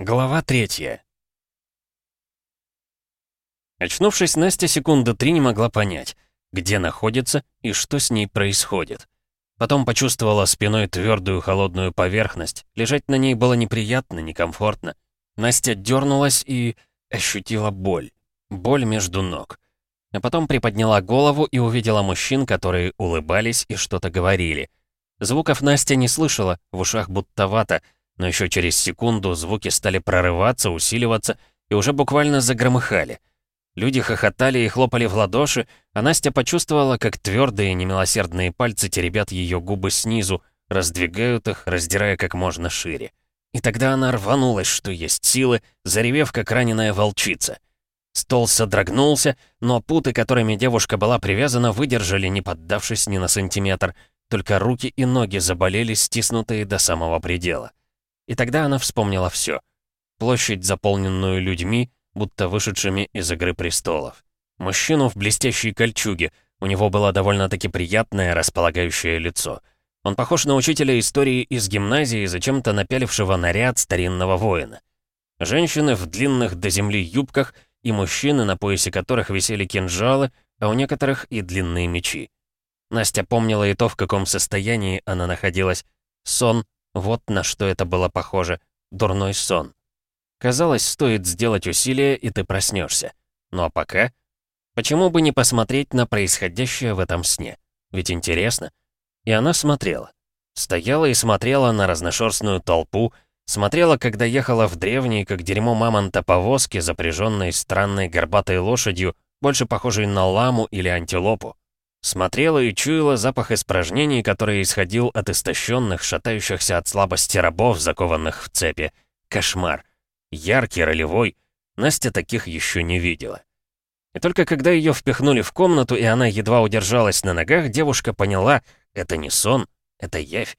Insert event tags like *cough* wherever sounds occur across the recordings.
Глава третья. Очнувшись, Настя секунды три не могла понять, где находится и что с ней происходит. Потом почувствовала спиной твердую холодную поверхность. Лежать на ней было неприятно, некомфортно. Настя дернулась и ощутила боль. Боль между ног. А потом приподняла голову и увидела мужчин, которые улыбались и что-то говорили. Звуков Настя не слышала, в ушах будто вата — но еще через секунду звуки стали прорываться, усиливаться и уже буквально загромыхали. Люди хохотали и хлопали в ладоши, а Настя почувствовала, как твердые немилосердные пальцы теребят ее губы снизу, раздвигают их, раздирая как можно шире. И тогда она рванулась, что есть силы, заревев, как раненая волчица. Стол содрогнулся, но путы, которыми девушка была привязана, выдержали, не поддавшись ни на сантиметр. Только руки и ноги заболели, стиснутые до самого предела. И тогда она вспомнила все. Площадь, заполненную людьми, будто вышедшими из «Игры престолов». Мужчину в блестящей кольчуге, у него было довольно-таки приятное, располагающее лицо. Он похож на учителя истории из гимназии, зачем-то напялившего наряд старинного воина. Женщины в длинных до земли юбках и мужчины, на поясе которых висели кинжалы, а у некоторых и длинные мечи. Настя помнила и то, в каком состоянии она находилась. Сон, вот на что это было похоже. Дурной сон. Казалось, стоит сделать усилие, и ты проснешься. Ну а пока... Почему бы не посмотреть на происходящее в этом сне? Ведь интересно. И она смотрела. Стояла и смотрела на разношерстную толпу, смотрела, когда ехала в древней, как дерьмо мамонта повозке, запряженной странной горбатой лошадью, больше похожей на ламу или антилопу. Смотрела и чуяла запах испражнений, который исходил от истощенных, шатающихся от слабости рабов, закованных в цепи. Кошмар. Яркий, ролевой. Настя таких еще не видела. И только когда ее впихнули в комнату, и она едва удержалась на ногах, девушка поняла, это не сон, это явь.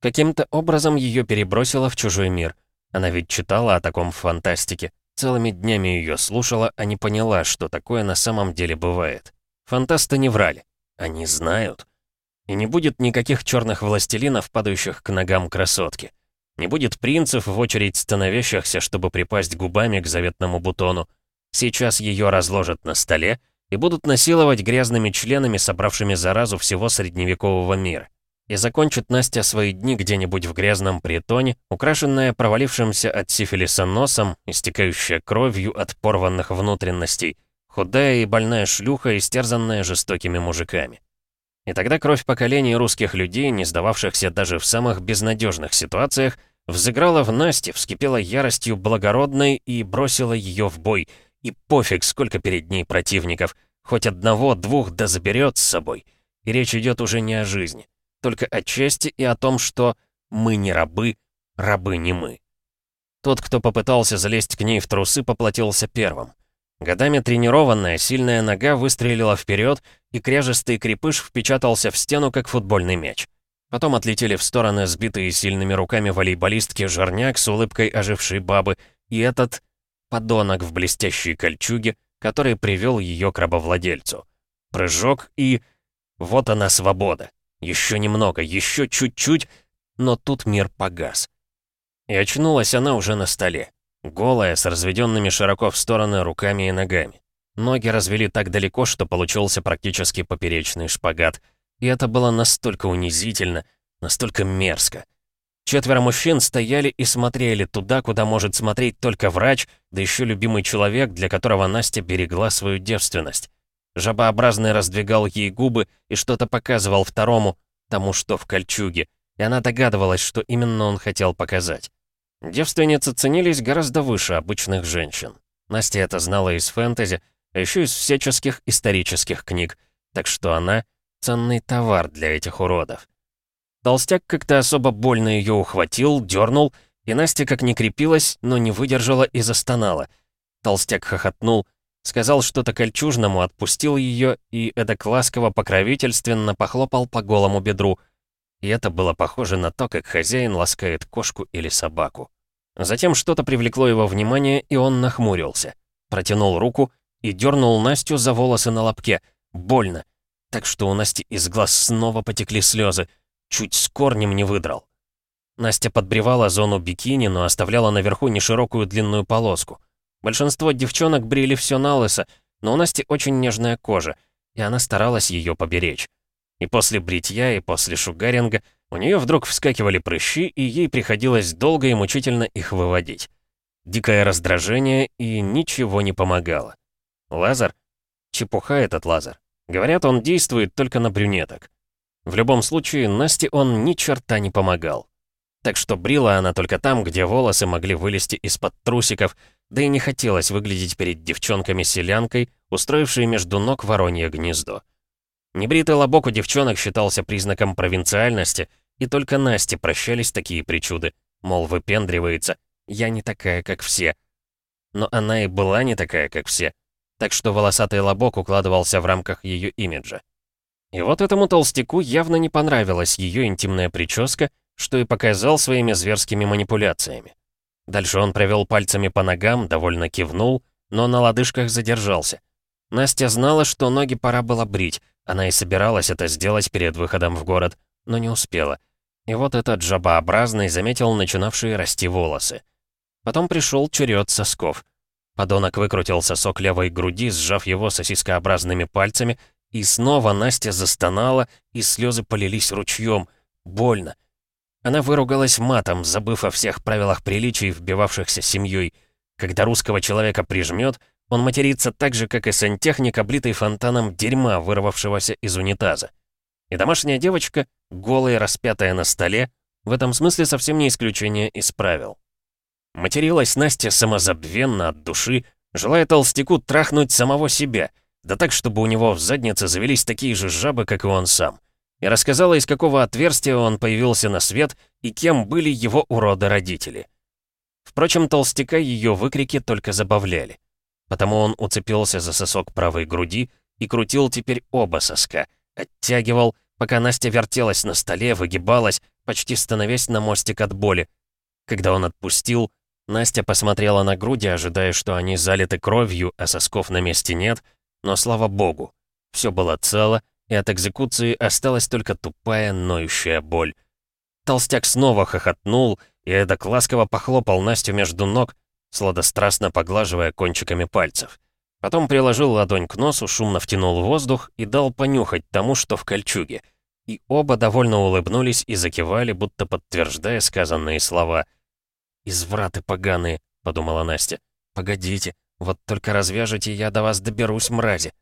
Каким-то образом ее перебросило в чужой мир. Она ведь читала о таком фантастике. Целыми днями ее слушала, а не поняла, что такое на самом деле бывает. Фантасты не врали. Они знают. И не будет никаких черных властелинов, падающих к ногам красотки. Не будет принцев в очередь становящихся, чтобы припасть губами к заветному бутону. Сейчас ее разложат на столе и будут насиловать грязными членами, собравшими заразу всего средневекового мира. И закончит Настя свои дни где-нибудь в грязном притоне, украшенная провалившимся от сифилиса носом, истекающая кровью от порванных внутренностей, Худая и больная шлюха, истерзанная жестокими мужиками. И тогда кровь поколений русских людей, не сдававшихся даже в самых безнадежных ситуациях, взыграла в Насте, вскипела яростью благородной и бросила ее в бой. И пофиг, сколько перед ней противников, хоть одного-двух да заберет с собой. И речь идет уже не о жизни, только о чести и о том, что мы не рабы, рабы не мы. Тот, кто попытался залезть к ней в трусы, поплатился первым. Годами тренированная, сильная нога выстрелила вперед, и кряжестый крепыш впечатался в стену, как футбольный мяч. Потом отлетели в стороны сбитые сильными руками волейболистки Жирняк с улыбкой ожившей бабы и этот подонок в блестящей кольчуге, который привел ее к рабовладельцу. Прыжок и... Вот она свобода. Еще немного, еще чуть-чуть, но тут мир погас. И очнулась она уже на столе. Голая, с разведенными широко в стороны руками и ногами. Ноги развели так далеко, что получился практически поперечный шпагат. И это было настолько унизительно, настолько мерзко. Четверо мужчин стояли и смотрели туда, куда может смотреть только врач, да еще любимый человек, для которого Настя берегла свою девственность. Жабообразный раздвигал ей губы и что-то показывал второму, тому, что в кольчуге, и она догадывалась, что именно он хотел показать. Девственницы ценились гораздо выше обычных женщин. Настя это знала из фэнтези, а еще из всяческих исторических книг, так что она — ценный товар для этих уродов. Толстяк как-то особо больно ее ухватил, дернул, и Настя как не крепилась, но не выдержала и застонала. Толстяк хохотнул, сказал что-то кольчужному, отпустил ее и эдак ласково покровительственно похлопал по голому бедру — и это было похоже на то, как хозяин ласкает кошку или собаку. Затем что-то привлекло его внимание, и он нахмурился. Протянул руку и дернул Настю за волосы на лобке. Больно. Так что у Насти из глаз снова потекли слезы. Чуть с корнем не выдрал. Настя подбревала зону бикини, но оставляла наверху неширокую длинную полоску. Большинство девчонок брили все на лысо, но у Насти очень нежная кожа, и она старалась ее поберечь. И после бритья, и после шугаринга у нее вдруг вскакивали прыщи, и ей приходилось долго и мучительно их выводить. Дикое раздражение, и ничего не помогало. Лазер? Чепуха этот лазер. Говорят, он действует только на брюнеток. В любом случае, Насте он ни черта не помогал. Так что брила она только там, где волосы могли вылезти из-под трусиков, да и не хотелось выглядеть перед девчонками-селянкой, устроившей между ног воронье гнездо. Небритый лобок у девчонок считался признаком провинциальности, и только Насте прощались такие причуды, мол, выпендривается, я не такая, как все. Но она и была не такая, как все, так что волосатый лобок укладывался в рамках ее имиджа. И вот этому толстяку явно не понравилась ее интимная прическа, что и показал своими зверскими манипуляциями. Дальше он провел пальцами по ногам, довольно кивнул, но на лодыжках задержался. Настя знала, что ноги пора было брить, она и собиралась это сделать перед выходом в город, но не успела. И вот этот жабообразный заметил начинавшие расти волосы. Потом пришел черед сосков. Подонок выкрутил сосок левой груди, сжав его сосискообразными пальцами, и снова Настя застонала, и слезы полились ручьем. Больно. Она выругалась матом, забыв о всех правилах приличий, вбивавшихся семьей. Когда русского человека прижмет, он матерится так же, как и сантехник, облитый фонтаном дерьма, вырвавшегося из унитаза. И домашняя девочка, голая, распятая на столе, в этом смысле совсем не исключение из правил. Материлась Настя самозабвенно от души, желая толстяку трахнуть самого себя, да так, чтобы у него в заднице завелись такие же жабы, как и он сам и рассказала, из какого отверстия он появился на свет и кем были его уроды-родители. Впрочем, толстяка ее выкрики только забавляли. Потому он уцепился за сосок правой груди и крутил теперь оба соска, оттягивал, пока Настя вертелась на столе, выгибалась, почти становясь на мостик от боли. Когда он отпустил, Настя посмотрела на груди, ожидая, что они залиты кровью, а сосков на месте нет, но слава богу, все было цело, и от экзекуции осталась только тупая, ноющая боль. Толстяк снова хохотнул и эдак ласково похлопал Настю между ног, сладострастно поглаживая кончиками пальцев. Потом приложил ладонь к носу, шумно втянул воздух и дал понюхать тому, что в кольчуге. И оба довольно улыбнулись и закивали, будто подтверждая сказанные слова. «Извраты поганые», — подумала Настя. «Погодите, вот только развяжете, я до вас доберусь, мрази»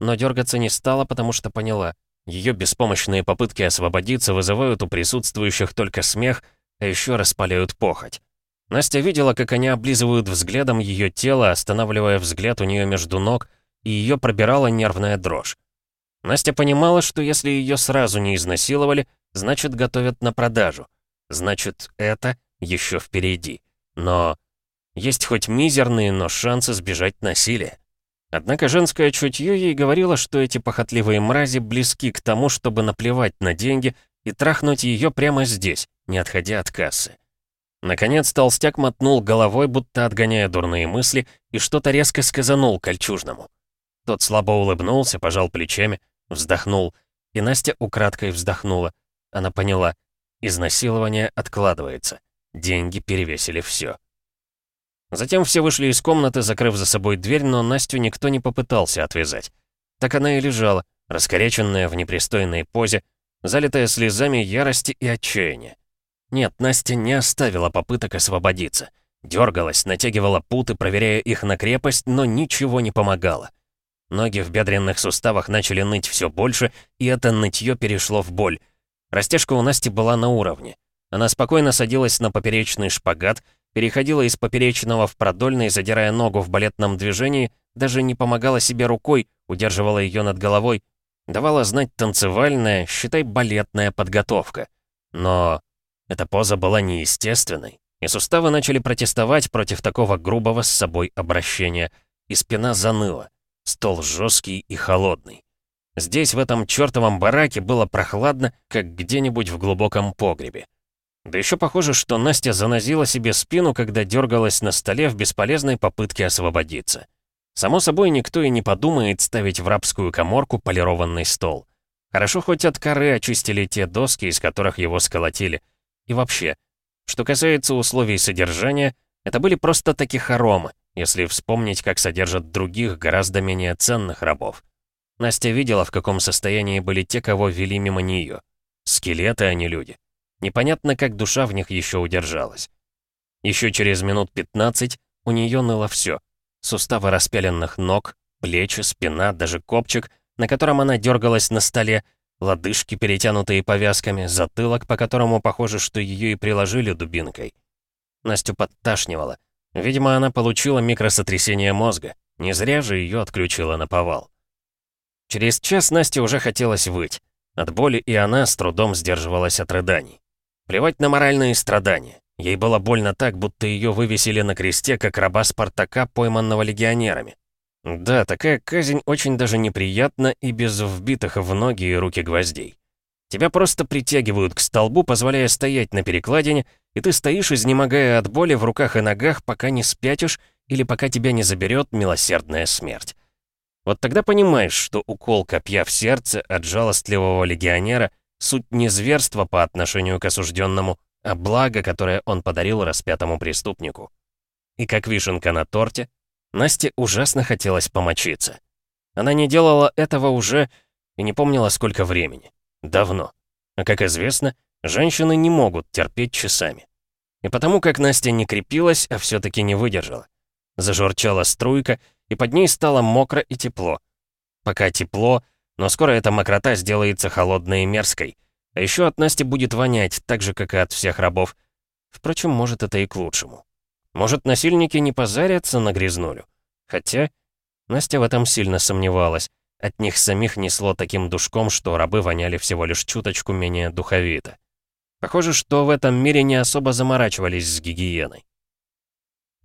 но дергаться не стала, потому что поняла. Ее беспомощные попытки освободиться вызывают у присутствующих только смех, а еще распаляют похоть. Настя видела, как они облизывают взглядом ее тело, останавливая взгляд у нее между ног, и ее пробирала нервная дрожь. Настя понимала, что если ее сразу не изнасиловали, значит, готовят на продажу. Значит, это еще впереди. Но есть хоть мизерные, но шансы сбежать насилия. Однако женское чутье ей говорило, что эти похотливые мрази близки к тому, чтобы наплевать на деньги и трахнуть ее прямо здесь, не отходя от кассы. Наконец толстяк мотнул головой, будто отгоняя дурные мысли, и что-то резко сказанул кольчужному. Тот слабо улыбнулся, пожал плечами, вздохнул, и Настя украдкой вздохнула. Она поняла, изнасилование откладывается, деньги перевесили все. Затем все вышли из комнаты, закрыв за собой дверь, но Настю никто не попытался отвязать. Так она и лежала, раскоряченная в непристойной позе, залитая слезами ярости и отчаяния. Нет, Настя не оставила попыток освободиться. Дергалась, натягивала путы, проверяя их на крепость, но ничего не помогало. Ноги в бедренных суставах начали ныть все больше, и это нытье перешло в боль. Растяжка у Насти была на уровне. Она спокойно садилась на поперечный шпагат, переходила из поперечного в продольный, задирая ногу в балетном движении, даже не помогала себе рукой, удерживала ее над головой, давала знать танцевальная, считай, балетная подготовка. Но эта поза была неестественной, и суставы начали протестовать против такого грубого с собой обращения, и спина заныла, стол жесткий и холодный. Здесь, в этом чертовом бараке, было прохладно, как где-нибудь в глубоком погребе. Да еще похоже, что Настя занозила себе спину, когда дергалась на столе в бесполезной попытке освободиться. Само собой, никто и не подумает ставить в рабскую коморку полированный стол. Хорошо хоть от коры очистили те доски, из которых его сколотили. И вообще, что касается условий содержания, это были просто такие хоромы, если вспомнить, как содержат других, гораздо менее ценных рабов. Настя видела, в каком состоянии были те, кого вели мимо нее. Скелеты, а не люди. Непонятно, как душа в них еще удержалась. Еще через минут 15 у нее ныло все. Суставы распяленных ног, плечи, спина, даже копчик, на котором она дергалась на столе, лодыжки, перетянутые повязками, затылок, по которому похоже, что ее и приложили дубинкой. Настю подташнивала. Видимо, она получила микросотрясение мозга. Не зря же ее отключила на повал. Через час Насте уже хотелось выть. От боли и она с трудом сдерживалась от рыданий. Плевать на моральные страдания. Ей было больно так, будто ее вывесили на кресте, как раба Спартака, пойманного легионерами. Да, такая казнь очень даже неприятна и без вбитых в ноги и руки гвоздей. Тебя просто притягивают к столбу, позволяя стоять на перекладине, и ты стоишь, изнемогая от боли в руках и ногах, пока не спятишь или пока тебя не заберет милосердная смерть. Вот тогда понимаешь, что укол копья в сердце от жалостливого легионера — суть не зверства по отношению к осужденному, а благо, которое он подарил распятому преступнику. И как вишенка на торте, Насте ужасно хотелось помочиться. Она не делала этого уже и не помнила, сколько времени. Давно. А как известно, женщины не могут терпеть часами. И потому как Настя не крепилась, а все таки не выдержала. Зажурчала струйка, и под ней стало мокро и тепло. Пока тепло, но скоро эта мокрота сделается холодной и мерзкой. А еще от Насти будет вонять, так же, как и от всех рабов. Впрочем, может, это и к лучшему. Может, насильники не позарятся на грязнулю? Хотя... Настя в этом сильно сомневалась. От них самих несло таким душком, что рабы воняли всего лишь чуточку менее духовито. Похоже, что в этом мире не особо заморачивались с гигиеной.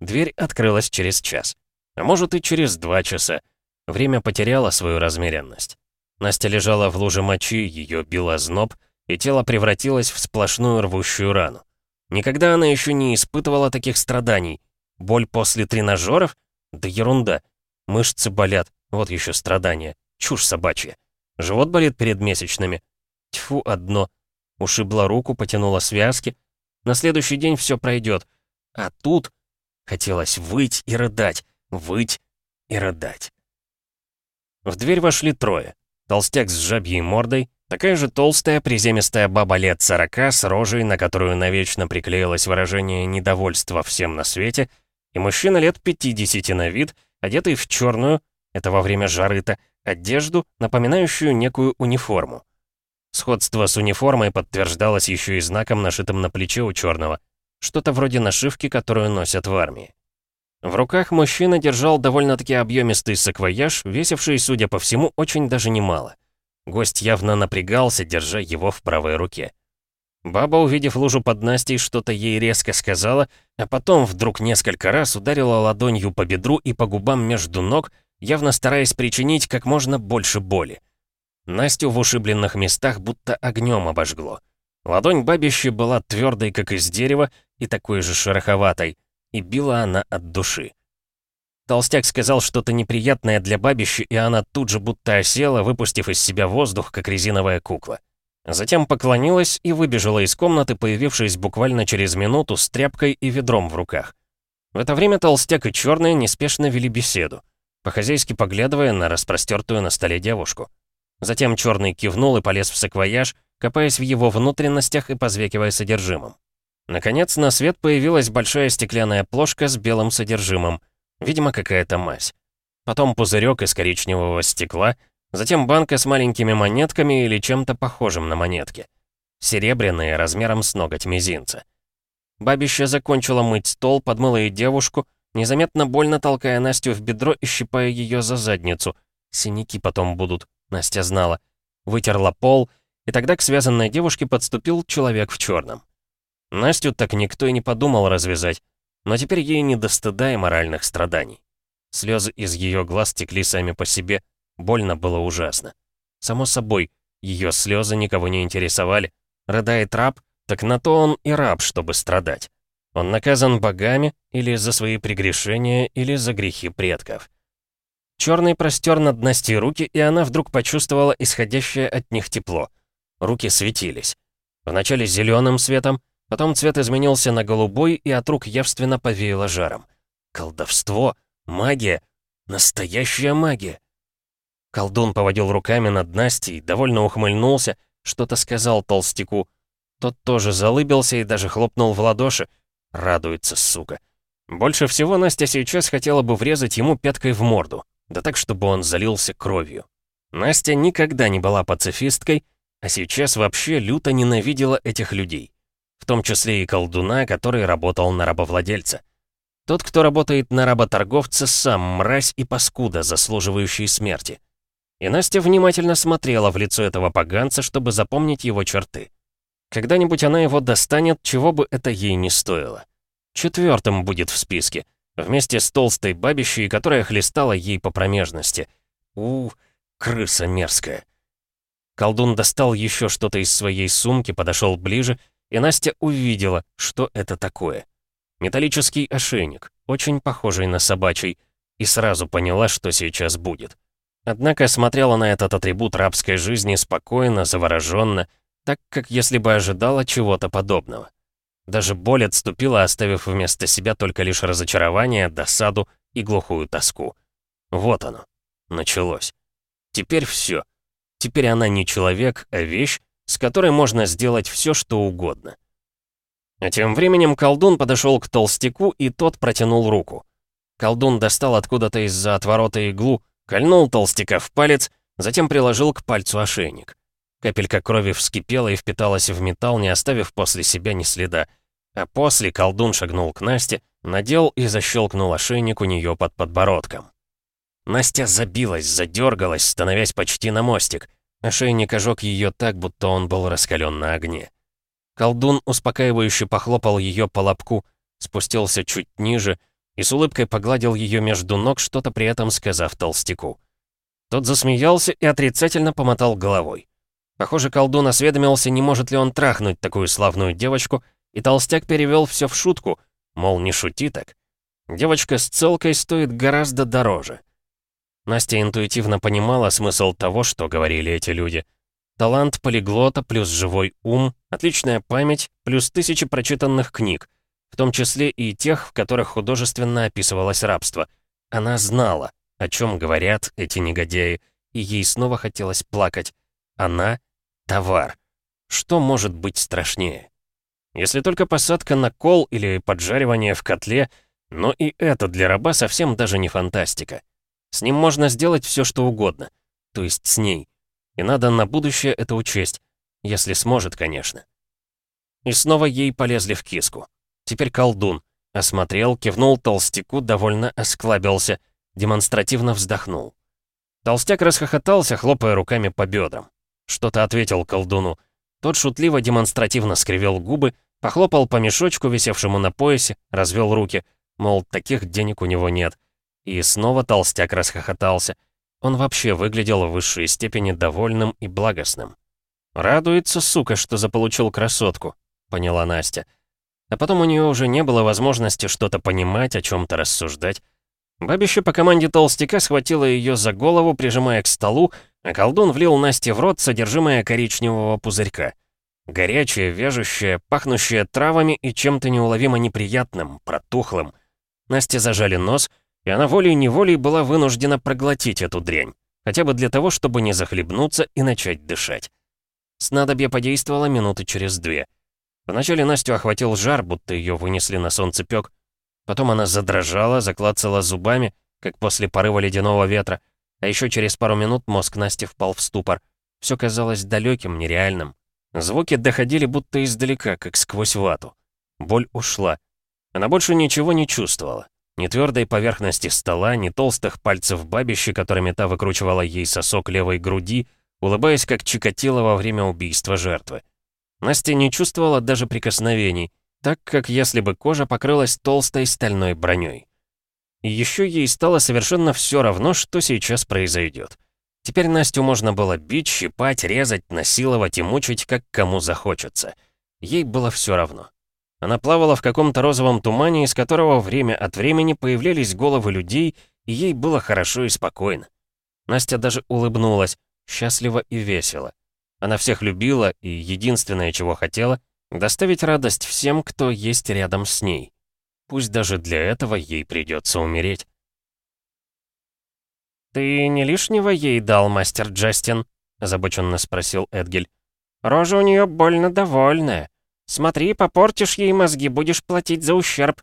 Дверь открылась через час. А может и через два часа. Время потеряло свою размеренность. Настя лежала в луже мочи, ее било зноб, и тело превратилось в сплошную рвущую рану. Никогда она еще не испытывала таких страданий. Боль после тренажеров? Да ерунда. Мышцы болят, вот еще страдания. Чушь собачья. Живот болит перед месячными. Тьфу, одно. Ушибла руку, потянула связки. На следующий день все пройдет. А тут хотелось выть и рыдать, выть и рыдать. В дверь вошли трое. Толстяк с жабьей мордой, Такая же толстая, приземистая баба лет сорока с рожей, на которую навечно приклеилось выражение недовольства всем на свете, и мужчина лет 50 на вид, одетый в черную, это во время жары-то, одежду, напоминающую некую униформу. Сходство с униформой подтверждалось еще и знаком, нашитым на плече у черного. Что-то вроде нашивки, которую носят в армии. В руках мужчина держал довольно-таки объемистый саквояж, весивший, судя по всему, очень даже немало. Гость явно напрягался, держа его в правой руке. Баба, увидев лужу под Настей, что-то ей резко сказала, а потом вдруг несколько раз ударила ладонью по бедру и по губам между ног, явно стараясь причинить как можно больше боли. Настю в ушибленных местах будто огнем обожгло. Ладонь бабищи была твердой, как из дерева, и такой же шероховатой, и била она от души. Толстяк сказал что-то неприятное для бабищи, и она тут же будто осела, выпустив из себя воздух, как резиновая кукла. Затем поклонилась и выбежала из комнаты, появившись буквально через минуту с тряпкой и ведром в руках. В это время толстяк и черная неспешно вели беседу, по-хозяйски поглядывая на распростертую на столе девушку. Затем черный кивнул и полез в саквояж, копаясь в его внутренностях и позвекивая содержимым. Наконец на свет появилась большая стеклянная плошка с белым содержимым — Видимо, какая-то мазь. Потом пузырек из коричневого стекла, затем банка с маленькими монетками или чем-то похожим на монетки. Серебряные, размером с ноготь мизинца. Бабища закончила мыть стол, подмыла и девушку, незаметно больно толкая Настю в бедро и щипая ее за задницу. Синяки потом будут, Настя знала. Вытерла пол, и тогда к связанной девушке подступил человек в черном. Настю так никто и не подумал развязать. Но теперь ей не до стыда и моральных страданий. Слезы из ее глаз текли сами по себе, больно было ужасно. Само собой, ее слезы никого не интересовали. Рыдает раб, так на то он и раб, чтобы страдать. Он наказан богами или за свои прегрешения, или за грехи предков. Черный простер над Настей руки, и она вдруг почувствовала исходящее от них тепло. Руки светились. Вначале зеленым светом, Потом цвет изменился на голубой, и от рук явственно повеяло жаром. Колдовство, магия, настоящая магия. Колдун поводил руками над Настей, довольно ухмыльнулся, что-то сказал толстяку. Тот тоже залыбился и даже хлопнул в ладоши. Радуется, сука. Больше всего Настя сейчас хотела бы врезать ему пяткой в морду, да так, чтобы он залился кровью. Настя никогда не была пацифисткой, а сейчас вообще люто ненавидела этих людей. В том числе и колдуна, который работал на рабовладельца. Тот, кто работает на работорговца, сам мразь и паскуда, заслуживающий смерти. И Настя внимательно смотрела в лицо этого поганца, чтобы запомнить его черты. Когда-нибудь она его достанет, чего бы это ей не стоило. Четвертым будет в списке, вместе с толстой бабищей, которая хлестала ей по промежности. У, крыса мерзкая. Колдун достал еще что-то из своей сумки, подошел ближе, и Настя увидела, что это такое. Металлический ошейник, очень похожий на собачий, и сразу поняла, что сейчас будет. Однако смотрела на этот атрибут рабской жизни спокойно, завороженно, так как если бы ожидала чего-то подобного. Даже боль отступила, оставив вместо себя только лишь разочарование, досаду и глухую тоску. Вот оно. Началось. Теперь все. Теперь она не человек, а вещь, с которой можно сделать все, что угодно. А тем временем колдун подошел к толстяку, и тот протянул руку. Колдун достал откуда-то из-за отворота иглу, кольнул толстяка в палец, затем приложил к пальцу ошейник. Капелька крови вскипела и впиталась в металл, не оставив после себя ни следа. А после колдун шагнул к Насте, надел и защелкнул ошейник у нее под подбородком. Настя забилась, задергалась, становясь почти на мостик. Ошейник ожег ее так, будто он был раскален на огне. Колдун успокаивающе похлопал ее по лобку, спустился чуть ниже и с улыбкой погладил ее между ног, что-то при этом сказав толстяку. Тот засмеялся и отрицательно помотал головой. Похоже, колдун осведомился, не может ли он трахнуть такую славную девочку, и толстяк перевел все в шутку, мол, не шути так. Девочка с целкой стоит гораздо дороже. Настя интуитивно понимала смысл того, что говорили эти люди. Талант полиглота плюс живой ум, отличная память плюс тысячи прочитанных книг, в том числе и тех, в которых художественно описывалось рабство. Она знала, о чем говорят эти негодяи, и ей снова хотелось плакать. Она Товар. Что может быть страшнее? Если только посадка на кол или поджаривание в котле, но и это для раба совсем даже не фантастика. С ним можно сделать все, что угодно. То есть с ней. И надо на будущее это учесть. Если сможет, конечно. И снова ей полезли в киску. Теперь колдун. Осмотрел, кивнул толстяку, довольно осклабился, демонстративно вздохнул. Толстяк расхохотался, хлопая руками по бедрам. Что-то ответил колдуну. Тот шутливо демонстративно скривил губы, похлопал по мешочку, висевшему на поясе, развел руки, мол, таких денег у него нет. И снова толстяк расхохотался. Он вообще выглядел в высшей степени довольным и благостным. «Радуется, сука, что заполучил красотку», — поняла Настя. А потом у нее уже не было возможности что-то понимать, о чем то рассуждать. Бабище по команде толстяка схватила ее за голову, прижимая к столу, а колдун влил Насте в рот содержимое коричневого пузырька. Горячее, вяжущее, пахнущее травами и чем-то неуловимо неприятным, протухлым. Насте зажали нос, и она волей-неволей была вынуждена проглотить эту дрянь, хотя бы для того, чтобы не захлебнуться и начать дышать. Снадобье подействовало минуты через две. Вначале Настю охватил жар, будто ее вынесли на солнцепёк. Потом она задрожала, заклацала зубами, как после порыва ледяного ветра, а еще через пару минут мозг Насти впал в ступор. Все казалось далеким, нереальным. Звуки доходили будто издалека, как сквозь вату. Боль ушла. Она больше ничего не чувствовала. Ни твердой поверхности стола, ни толстых пальцев бабищи, которыми та выкручивала ей сосок левой груди, улыбаясь, как Чикатило во время убийства жертвы. Настя не чувствовала даже прикосновений, так как если бы кожа покрылась толстой стальной броней. И еще ей стало совершенно все равно, что сейчас произойдет. Теперь Настю можно было бить, щипать, резать, насиловать и мучить, как кому захочется. Ей было все равно. Она плавала в каком-то розовом тумане, из которого время от времени появлялись головы людей, и ей было хорошо и спокойно. Настя даже улыбнулась, счастливо и весело. Она всех любила, и единственное, чего хотела, Доставить радость всем, кто есть рядом с ней. Пусть даже для этого ей придется умереть. «Ты не лишнего ей дал, мастер Джастин?» — озабоченно спросил Эдгель. «Рожа у нее больно довольная. Смотри, попортишь ей мозги, будешь платить за ущерб».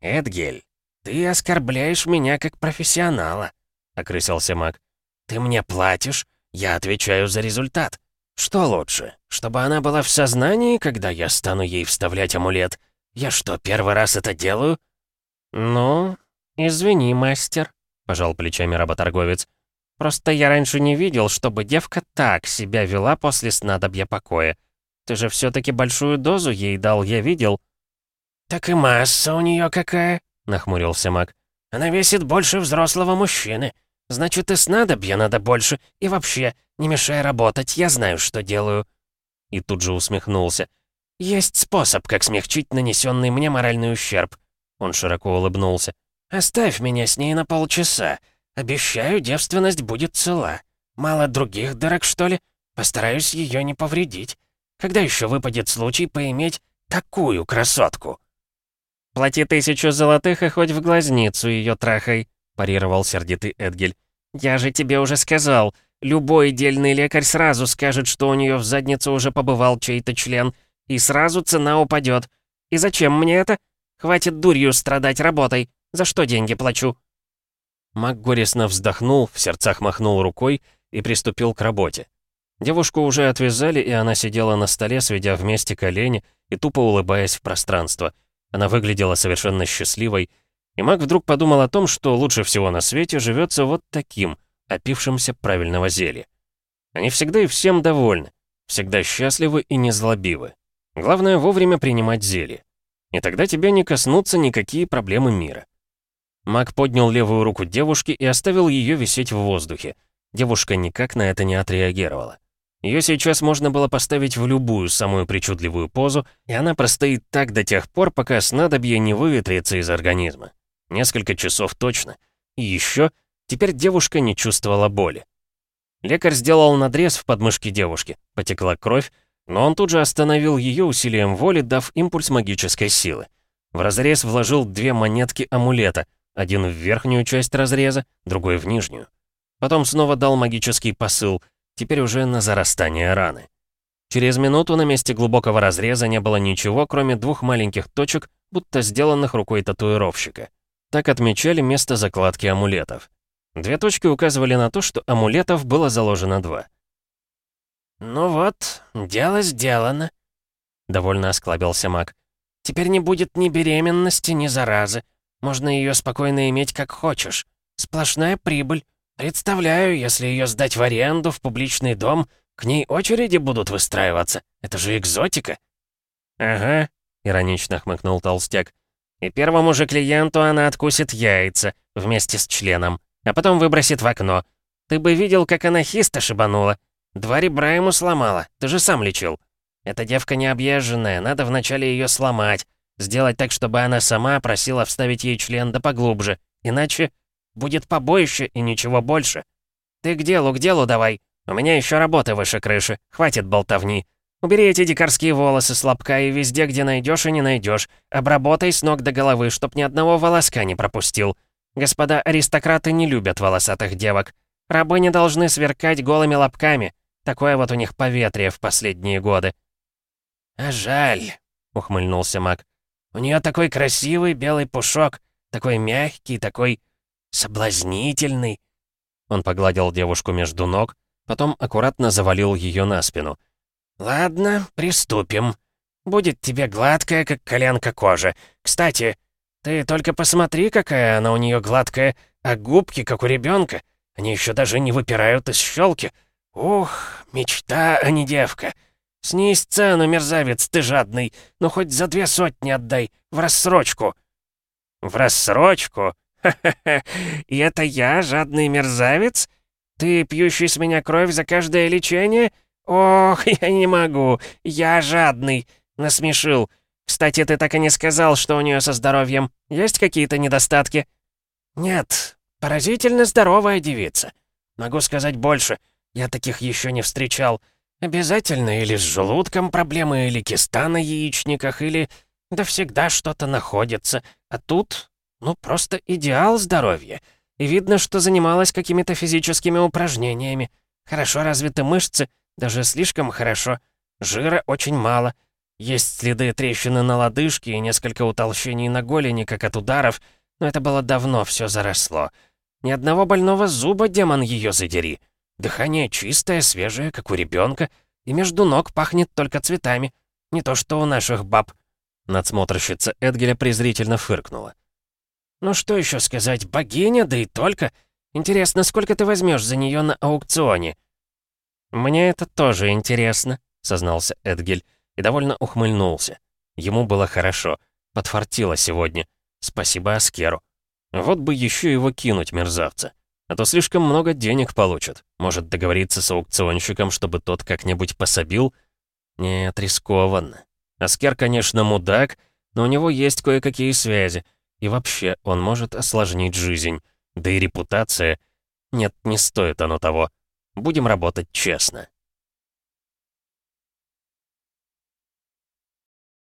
«Эдгель, ты оскорбляешь меня как профессионала», — окрысился маг. «Ты мне платишь, я отвечаю за результат. Что лучше, чтобы она была в сознании, когда я стану ей вставлять амулет? Я что, первый раз это делаю?» «Ну, извини, мастер», — пожал плечами работорговец. «Просто я раньше не видел, чтобы девка так себя вела после снадобья покоя. Ты же все таки большую дозу ей дал, я видел». «Так и масса у нее какая», — нахмурился маг. «Она весит больше взрослого мужчины. Значит, и снадобья надо больше. И вообще, не мешай работать, я знаю, что делаю». И тут же усмехнулся. «Есть способ, как смягчить нанесенный мне моральный ущерб». Он широко улыбнулся. «Оставь меня с ней на полчаса. Обещаю, девственность будет цела. Мало других дорог, что ли? Постараюсь ее не повредить. Когда еще выпадет случай поиметь такую красотку?» «Плати тысячу золотых и хоть в глазницу ее трахай», парировал сердитый Эдгель. «Я же тебе уже сказал, любой дельный лекарь сразу скажет, что у нее в заднице уже побывал чей-то член, и сразу цена упадет. И зачем мне это? Хватит дурью страдать работой. За что деньги плачу?» Мак горестно вздохнул, в сердцах махнул рукой и приступил к работе. Девушку уже отвязали, и она сидела на столе, сведя вместе колени и тупо улыбаясь в пространство. Она выглядела совершенно счастливой, и маг вдруг подумал о том, что лучше всего на свете живется вот таким, опившимся правильного зелья. Они всегда и всем довольны, всегда счастливы и незлобивы. Главное вовремя принимать зелье. И тогда тебя не коснутся никакие проблемы мира. Маг поднял левую руку девушки и оставил ее висеть в воздухе. Девушка никак на это не отреагировала. Ее сейчас можно было поставить в любую самую причудливую позу, и она простоит так до тех пор, пока снадобье не выветрится из организма. Несколько часов точно. И еще, теперь девушка не чувствовала боли. Лекарь сделал надрез в подмышке девушки, потекла кровь, но он тут же остановил ее усилием воли, дав импульс магической силы. В разрез вложил две монетки амулета, один в верхнюю часть разреза, другой в нижнюю. Потом снова дал магический посыл, теперь уже на зарастание раны. Через минуту на месте глубокого разреза не было ничего, кроме двух маленьких точек, будто сделанных рукой татуировщика. Так отмечали место закладки амулетов. Две точки указывали на то, что амулетов было заложено два. «Ну вот, дело сделано», — довольно осклабился маг. «Теперь не будет ни беременности, ни заразы. Можно ее спокойно иметь как хочешь. Сплошная прибыль. Представляю, если ее сдать в аренду в публичный дом, к ней очереди будут выстраиваться. Это же экзотика». «Ага», — иронично хмыкнул толстяк. И первому же клиенту она откусит яйца вместе с членом, а потом выбросит в окно. Ты бы видел, как она хисто шибанула. Два ребра ему сломала, ты же сам лечил. Эта девка необъезженная, надо вначале ее сломать. Сделать так, чтобы она сама просила вставить ей член да поглубже. Иначе будет побоище и ничего больше. Ты к делу, к делу давай. У меня еще работы выше крыши. Хватит болтовни. Убери эти дикарские волосы с лобка и везде, где найдешь и не найдешь. Обработай с ног до головы, чтоб ни одного волоска не пропустил. Господа аристократы не любят волосатых девок. Рабы не должны сверкать голыми лобками. Такое вот у них поветрие в последние годы. «А жаль», — ухмыльнулся маг. «У нее такой красивый белый пушок, такой мягкий, такой соблазнительный». Он погладил девушку между ног, потом аккуратно завалил ее на спину — «Ладно, приступим. Будет тебе гладкая, как коленка кожи. Кстати, ты только посмотри, какая она у нее гладкая, а губки, как у ребенка. Они еще даже не выпирают из щелки. Ух, мечта, а не девка. Снизь цену, мерзавец, ты жадный. Ну хоть за две сотни отдай, в рассрочку». «В рассрочку? Ха-ха-ха, и это я, жадный мерзавец? Ты, пьющий с меня кровь за каждое лечение?» «Ох, *laughs* я не могу. Я жадный. Насмешил. Кстати, ты так и не сказал, что у нее со здоровьем. Есть какие-то недостатки?» «Нет. Поразительно здоровая девица. Могу сказать больше. Я таких еще не встречал. Обязательно или с желудком проблемы, или киста на яичниках, или... Да всегда что-то находится. А тут, ну, просто идеал здоровья. И видно, что занималась какими-то физическими упражнениями. Хорошо развиты мышцы, даже слишком хорошо. Жира очень мало. Есть следы трещины на лодыжке и несколько утолщений на голени, как от ударов, но это было давно, все заросло. Ни одного больного зуба, демон ее задери. Дыхание чистое, свежее, как у ребенка, и между ног пахнет только цветами. Не то что у наших баб. Надсмотрщица Эдгеля презрительно фыркнула. «Ну что еще сказать, богиня, да и только. Интересно, сколько ты возьмешь за нее на аукционе?» «Мне это тоже интересно», — сознался Эдгель и довольно ухмыльнулся. Ему было хорошо. Подфартило сегодня. Спасибо Аскеру. Вот бы еще его кинуть, мерзавца. А то слишком много денег получат. Может договориться с аукционщиком, чтобы тот как-нибудь пособил? Нет, рискованно. Аскер, конечно, мудак, но у него есть кое-какие связи. И вообще, он может осложнить жизнь. Да и репутация. Нет, не стоит оно того. Будем работать честно.